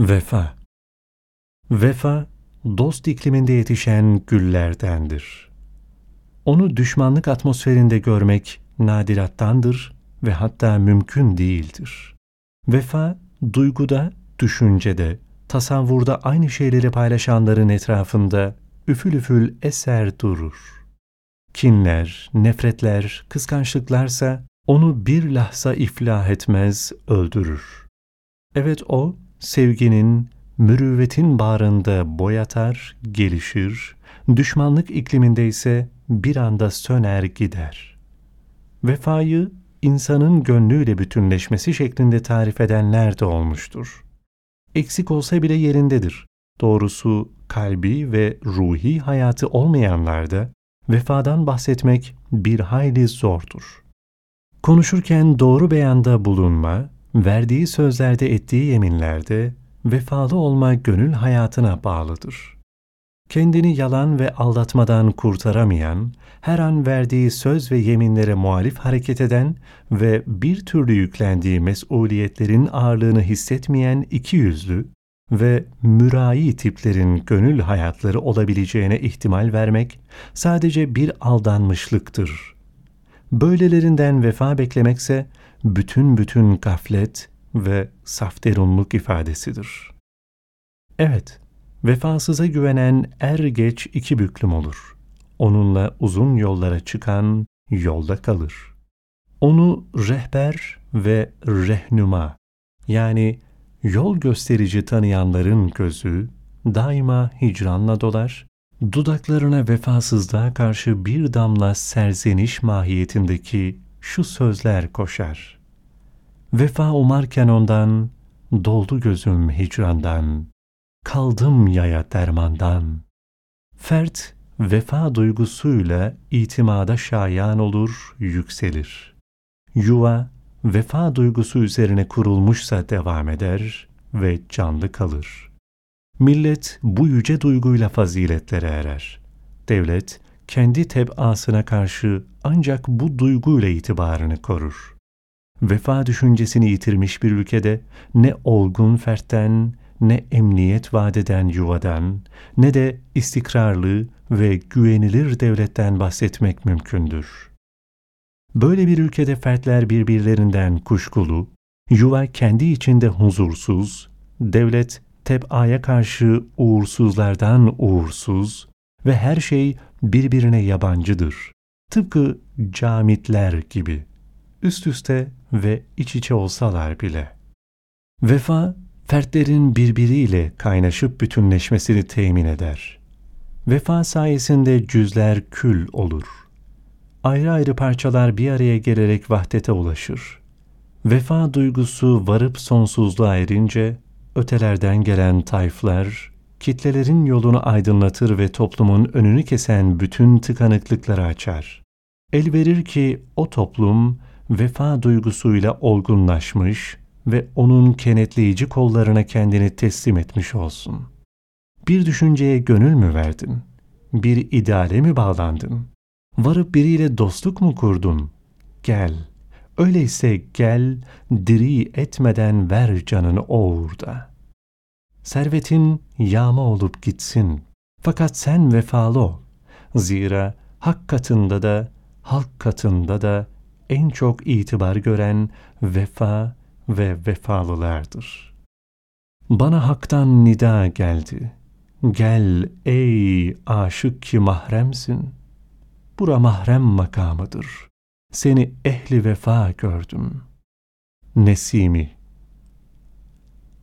Vefa Vefa, dost ikliminde yetişen güllerdendir. Onu düşmanlık atmosferinde görmek nadirattandır ve hatta mümkün değildir. Vefa, duyguda, düşüncede, tasavvurda aynı şeyleri paylaşanların etrafında üfül üfül eser durur. Kinler, nefretler, kıskançlıklarsa onu bir lahza iflah etmez, öldürür. Evet o, sevginin, mürüvvetin bağrında boyatar, gelişir, düşmanlık ikliminde ise bir anda söner gider. Vefayı, insanın gönlüyle bütünleşmesi şeklinde tarif edenler de olmuştur. Eksik olsa bile yerindedir. Doğrusu kalbi ve ruhi hayatı olmayanlarda vefadan bahsetmek bir hayli zordur. Konuşurken doğru beyanda bulunma, verdiği sözlerde ettiği yeminlerde vefalı olma gönül hayatına bağlıdır. Kendini yalan ve aldatmadan kurtaramayan, her an verdiği söz ve yeminlere muhalif hareket eden ve bir türlü yüklendiği mesuliyetlerin ağırlığını hissetmeyen iki yüzlü ve mürai tiplerin gönül hayatları olabileceğine ihtimal vermek sadece bir aldanmışlıktır. Böylelerinden vefa beklemekse bütün bütün gaflet ve safterunluk ifadesidir. Evet, vefasıza güvenen er geç iki büklüm olur. Onunla uzun yollara çıkan yolda kalır. Onu rehber ve rehnuma yani yol gösterici tanıyanların gözü daima hicranla dolar, dudaklarına vefasızlığa karşı bir damla serzeniş mahiyetindeki şu sözler koşar. Vefa umarken ondan, doldu gözüm hicrandan, kaldım yaya dermandan. Fert, vefa duygusuyla itimada şayan olur, yükselir. Yuva, vefa duygusu üzerine kurulmuşsa devam eder ve canlı kalır. Millet bu yüce duyguyla faziletlere erer. Devlet, kendi tebasına karşı ancak bu duyguyla itibarını korur. Vefa düşüncesini yitirmiş bir ülkede ne olgun fertten, ne emniyet vadeden yuvadan, ne de istikrarlı ve güvenilir devletten bahsetmek mümkündür. Böyle bir ülkede fertler birbirlerinden kuşkulu, yuva kendi içinde huzursuz, devlet tebaya karşı uğursuzlardan uğursuz ve her şey birbirine yabancıdır. Tıpkı camitler gibi, üst üste ve iç içe olsalar bile. Vefa, fertlerin birbiriyle kaynaşıp bütünleşmesini temin eder. Vefa sayesinde cüzler kül olur. Ayrı ayrı parçalar bir araya gelerek vahdete ulaşır. Vefa duygusu varıp sonsuzluğa erince, ötelerden gelen tayflar, kitlelerin yolunu aydınlatır ve toplumun önünü kesen bütün tıkanıklıkları açar. El verir ki o toplum vefa duygusuyla olgunlaşmış ve onun kenetleyici kollarına kendini teslim etmiş olsun. Bir düşünceye gönül mü verdin? Bir ideale mi bağlandın? Varıp biriyle dostluk mu kurdun? Gel, öyleyse gel, diri etmeden ver canını o uğurda. Servetin yağma olup gitsin. Fakat sen vefalı ol. Zira hak katında da, halk katında da en çok itibar gören vefa ve vefalılardır. Bana haktan nida geldi. Gel ey aşık ki mahremsin. Bura mahrem makamıdır. Seni ehli vefa gördüm. Nesimi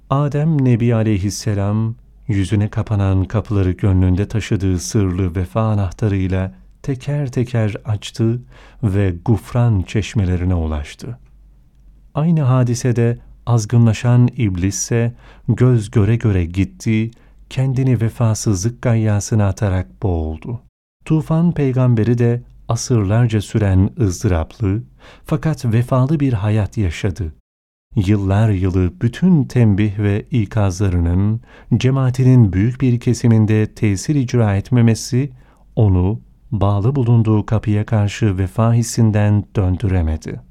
Adem Nebi aleyhisselam yüzüne kapanan kapıları gönlünde taşıdığı sırlı vefa anahtarıyla teker teker açtı ve gufran çeşmelerine ulaştı. Aynı hadisede azgınlaşan iblisse göz göre göre gitti, kendini vefasızlık gayyasına atarak boğuldu. Tufan peygamberi de asırlarca süren ızdıraplı fakat vefalı bir hayat yaşadı. Yıllar yılı bütün tembih ve ikazlarının cemaatinin büyük bir kesiminde tesir icra etmemesi onu bağlı bulunduğu kapıya karşı vefa hissinden döndüremedi.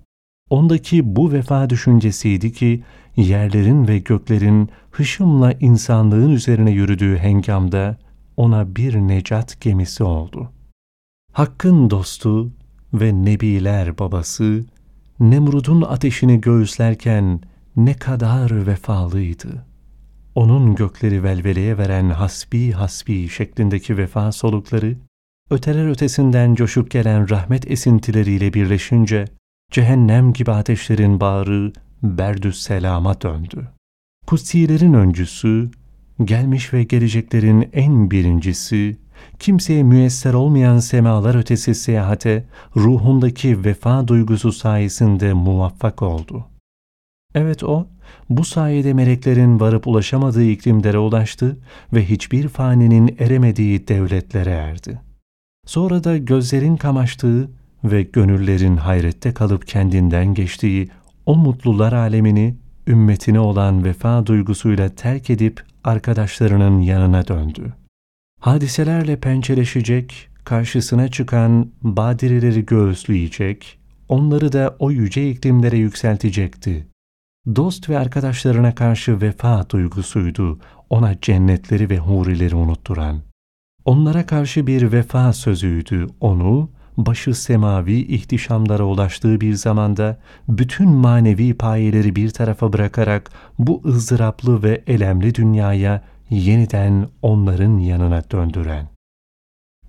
Ondaki bu vefa düşüncesiydi ki yerlerin ve göklerin hışımla insanlığın üzerine yürüdüğü hengamda ona bir necat gemisi oldu. Hakk'ın dostu ve Nebiler babası Nemrud'un ateşini göğüslerken ne kadar vefalıydı. Onun gökleri velveleye veren hasbi hasbi şeklindeki vefa solukları, öteler ötesinden coşup gelen rahmet esintileriyle birleşince, cehennem gibi ateşlerin bağrı berdü selama döndü. Kutsilerin öncüsü, gelmiş ve geleceklerin en birincisi, kimseye müyesser olmayan semalar ötesi seyahate ruhundaki vefa duygusu sayesinde muvaffak oldu. Evet o, bu sayede meleklerin varıp ulaşamadığı iklimlere ulaştı ve hiçbir faninin eremediği devletlere erdi. Sonra da gözlerin kamaştığı ve gönüllerin hayrette kalıp kendinden geçtiği o mutlular alemini ümmetine olan vefa duygusuyla terk edip arkadaşlarının yanına döndü. Hadiselerle pençeleşecek, karşısına çıkan badireleri göğüsleyecek, onları da o yüce iklimlere yükseltecekti. Dost ve arkadaşlarına karşı vefa duygusuydu, ona cennetleri ve hurileri unutturan. Onlara karşı bir vefa sözüydü, onu, başı semavi ihtişamlara ulaştığı bir zamanda bütün manevi payeleri bir tarafa bırakarak bu ızdıraplı ve elemli dünyaya yeniden onların yanına döndüren.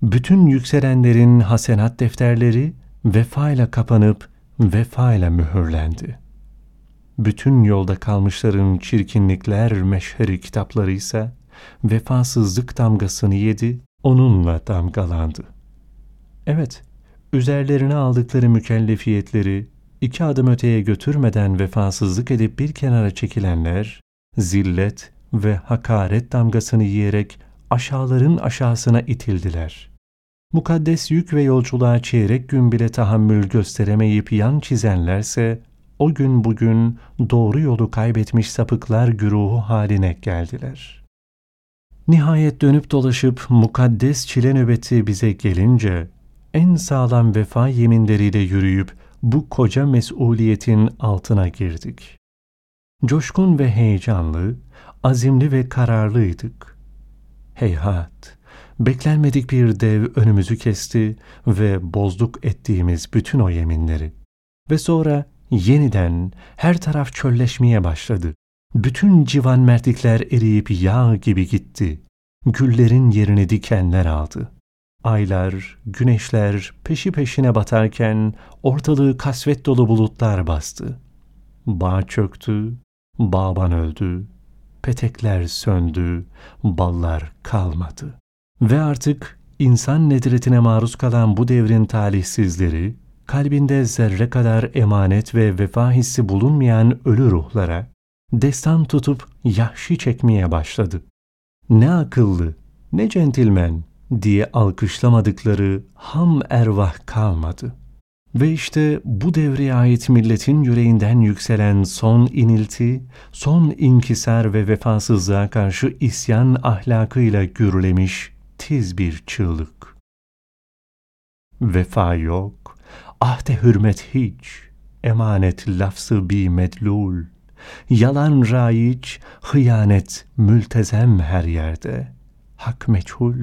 Bütün yükselenlerin hasenat defterleri vefayla kapanıp vefayla mühürlendi. Bütün yolda kalmışların çirkinlikler meşheri kitapları ise vefasızlık damgasını yedi, onunla damgalandı. Evet, üzerlerine aldıkları mükellefiyetleri iki adım öteye götürmeden vefasızlık edip bir kenara çekilenler, zillet ve hakaret damgasını yiyerek aşağıların aşağısına itildiler. Mukaddes yük ve yolculuğa çeyrek gün bile tahammül gösteremeyip yan çizenlerse, o gün bugün doğru yolu kaybetmiş sapıklar güruhu haline geldiler. Nihayet dönüp dolaşıp mukaddes çile nöbeti bize gelince, en sağlam vefa yeminleriyle yürüyüp bu koca mesuliyetin altına girdik. Coşkun ve heyecanlı, azimli ve kararlıydık. Heyhat, beklenmedik bir dev önümüzü kesti ve bozduk ettiğimiz bütün o yeminleri. Ve sonra yeniden her taraf çölleşmeye başladı. Bütün civan mertlikler eriyip yağ gibi gitti. Güllerin yerini dikenler aldı. Aylar, güneşler peşi peşine batarken ortalığı kasvet dolu bulutlar bastı. Bağ çöktü, bağban öldü, petekler söndü, ballar kalmadı. Ve artık insan nedretine maruz kalan bu devrin talihsizleri, kalbinde zerre kadar emanet ve vefa hissi bulunmayan ölü ruhlara, destan tutup yahşi çekmeye başladı. Ne akıllı, ne centilmen diye alkışlamadıkları ham ervah kalmadı. Ve işte bu devreye ait milletin yüreğinden yükselen son inilti, son inkisar ve vefasızlığa karşı isyan ahlakıyla gürlemiş tiz bir çığlık. Vefa yok, ahde hürmet hiç, emanet lafzı bi medlul, yalan raiç, hıyanet mültezem her yerde, hak meçhul.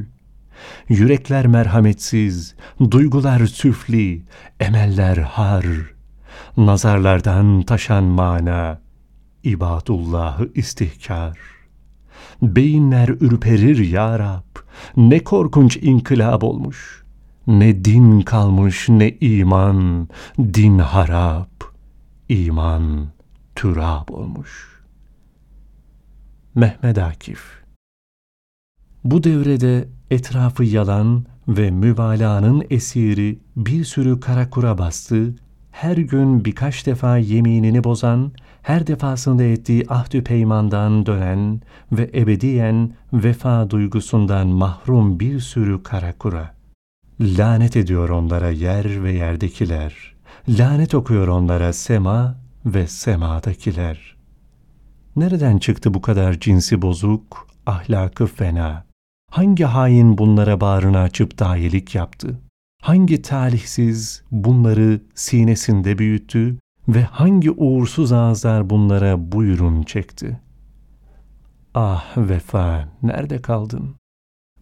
Yürekler merhametsiz, duygular süfli, emeller har. Nazarlardan taşan mana, ibadullahı istihkar. Beyinler ürperir ya Rab, ne korkunç inkılap olmuş. Ne din kalmış ne iman, din harap, iman türab olmuş. Mehmet Akif Bu devrede etrafı yalan ve mübalağanın esiri bir sürü karakura bastı, her gün birkaç defa yeminini bozan, her defasında ettiği ahdü peymandan dönen ve ebediyen vefa duygusundan mahrum bir sürü karakura. Lanet ediyor onlara yer ve yerdekiler. Lanet okuyor onlara sema ve semadakiler. Nereden çıktı bu kadar cinsi bozuk, ahlakı fena? Hangi hain bunlara bağrını açıp dahilik yaptı? Hangi talihsiz bunları sinesinde büyüttü Ve hangi uğursuz ağızlar bunlara buyurun çekti? Ah vefa, nerede kaldın?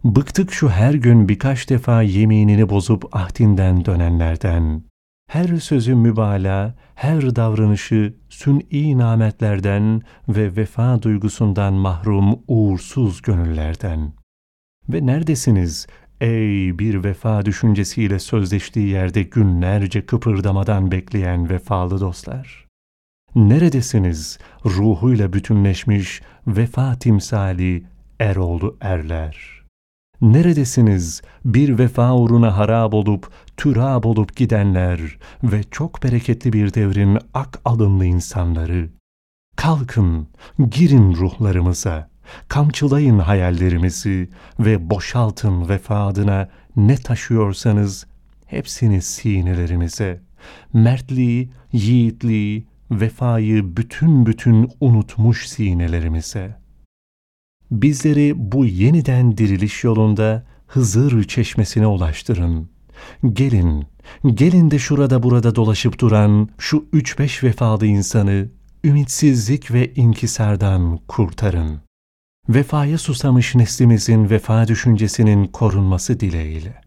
Bıktık şu her gün birkaç defa yeminini bozup ahdinden dönenlerden. Her sözü mübalağa, her davranışı sün'i nametlerden ve vefa duygusundan mahrum uğursuz gönüllerden. Ve neredesiniz ey bir vefa düşüncesiyle sözleştiği yerde günlerce kıpırdamadan bekleyen vefalı dostlar? Neredesiniz ruhuyla bütünleşmiş vefa timsali Eroğlu erler?'' Neredesiniz bir vefa uğruna harap olup, türab olup gidenler ve çok bereketli bir devrin ak alımlı insanları? Kalkın, girin ruhlarımıza, kamçılayın hayallerimizi ve boşaltın vefa adına ne taşıyorsanız hepsini sinelerimize. Mertliği, yiğitliği, vefayı bütün bütün unutmuş sinelerimize.'' Bizleri bu yeniden diriliş yolunda Hızır çeşmesine ulaştırın. Gelin, gelin de şurada burada dolaşıp duran şu üç beş vefalı insanı ümitsizlik ve inkisardan kurtarın. Vefaya susamış neslimizin vefa düşüncesinin korunması dileğiyle.